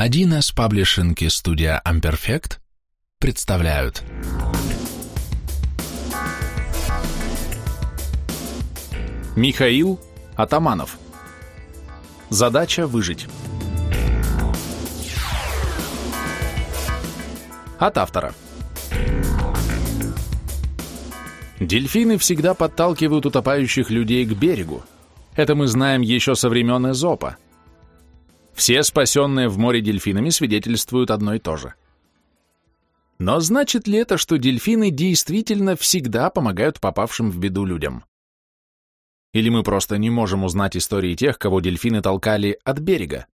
1С паблишинг и студия Amperfect представляют Михаил Атаманов Задача выжить От автора Дельфины всегда подталкивают утопающих людей к берегу. Это мы знаем еще со времен Эзопа. Все спасенные в море дельфинами свидетельствуют одно и то же. Но значит ли это, что дельфины действительно всегда помогают попавшим в беду людям? Или мы просто не можем узнать истории тех, кого дельфины толкали от берега?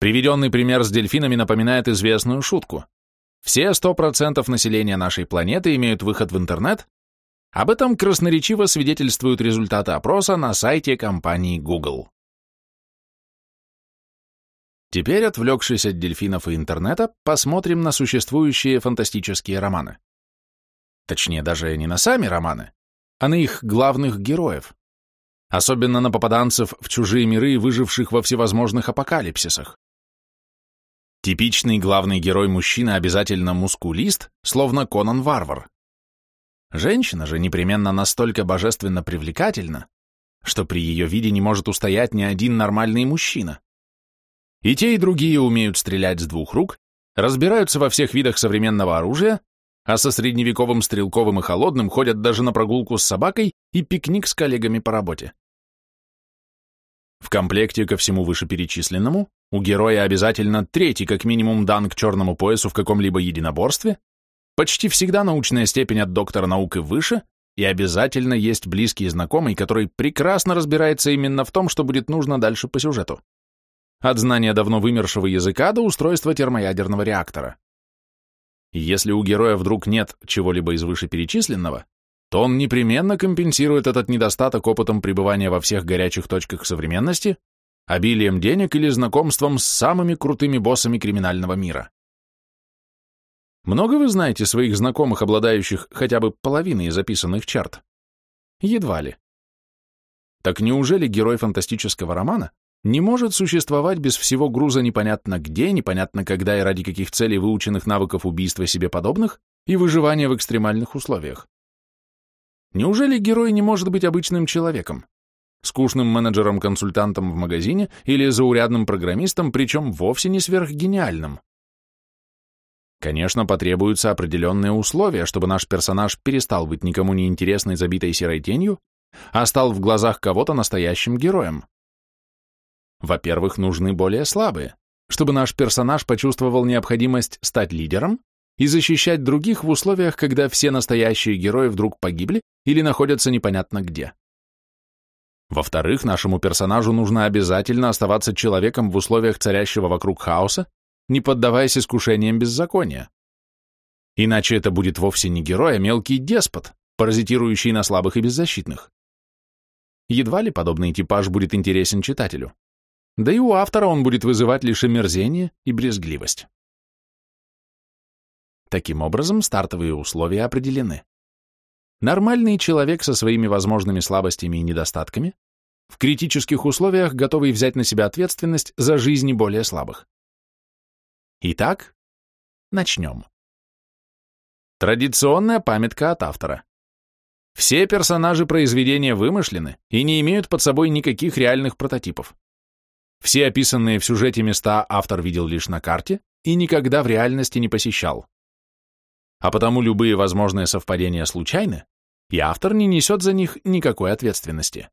Приведенный пример с дельфинами напоминает известную шутку. Все 100% населения нашей планеты имеют выход в интернет, об этом красноречиво свидетельствуют результаты опроса на сайте компании Google. Теперь, отвлекшись от дельфинов и интернета, посмотрим на существующие фантастические романы. Точнее, даже не на сами романы, а на их главных героев. Особенно на попаданцев в чужие миры, выживших во всевозможных апокалипсисах. Типичный главный герой-мужчина обязательно мускулист, словно Конан-варвар. Женщина же непременно настолько божественно привлекательна, что при ее виде не может устоять ни один нормальный мужчина. И те, и другие умеют стрелять с двух рук, разбираются во всех видах современного оружия, а со средневековым стрелковым и холодным ходят даже на прогулку с собакой и пикник с коллегами по работе. В комплекте ко всему вышеперечисленному у героя обязательно третий как минимум дан к черному поясу в каком-либо единоборстве, почти всегда научная степень от доктора наук и выше, и обязательно есть близкий знакомый, который прекрасно разбирается именно в том, что будет нужно дальше по сюжету от знания давно вымершего языка до устройства термоядерного реактора. Если у героя вдруг нет чего-либо из вышеперечисленного, то он непременно компенсирует этот недостаток опытом пребывания во всех горячих точках современности, обилием денег или знакомством с самыми крутыми боссами криминального мира. Много вы знаете своих знакомых, обладающих хотя бы половиной записанных черт? Едва ли. Так неужели герой фантастического романа не может существовать без всего груза непонятно где, непонятно когда и ради каких целей выученных навыков убийства себе подобных и выживания в экстремальных условиях. Неужели герой не может быть обычным человеком? Скучным менеджером-консультантом в магазине или заурядным программистом, причем вовсе не сверхгениальным? Конечно, потребуются определенные условия, чтобы наш персонаж перестал быть никому не интересной забитой серой тенью, а стал в глазах кого-то настоящим героем. Во-первых, нужны более слабые, чтобы наш персонаж почувствовал необходимость стать лидером и защищать других в условиях, когда все настоящие герои вдруг погибли или находятся непонятно где. Во-вторых, нашему персонажу нужно обязательно оставаться человеком в условиях царящего вокруг хаоса, не поддаваясь искушениям беззакония. Иначе это будет вовсе не герой, а мелкий деспот, паразитирующий на слабых и беззащитных. Едва ли подобный типаж будет интересен читателю да и у автора он будет вызывать лишь омерзение и брезгливость. Таким образом, стартовые условия определены. Нормальный человек со своими возможными слабостями и недостатками, в критических условиях готовый взять на себя ответственность за жизни более слабых. Итак, начнем. Традиционная памятка от автора. Все персонажи произведения вымышлены и не имеют под собой никаких реальных прототипов. Все описанные в сюжете места автор видел лишь на карте и никогда в реальности не посещал. А потому любые возможные совпадения случайны, и автор не несет за них никакой ответственности.